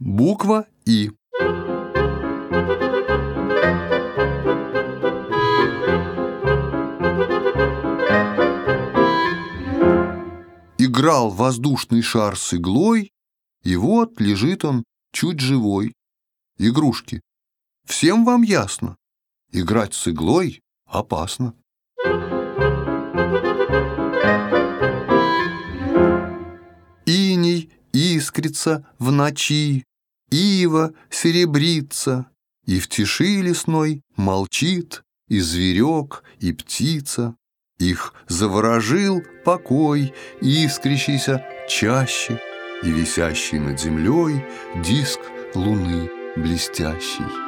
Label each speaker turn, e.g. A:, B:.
A: Буква И. Играл воздушный шар с иглой, и вот лежит он чуть живой. Игрушки. Всем вам ясно, играть с иглой опасно. Иней искрится в ночи, Ива серебрится, И в тиши лесной молчит И зверек, и птица. Их заворожил покой, Искрящийся чаще, И висящий над землей Диск луны блестящий.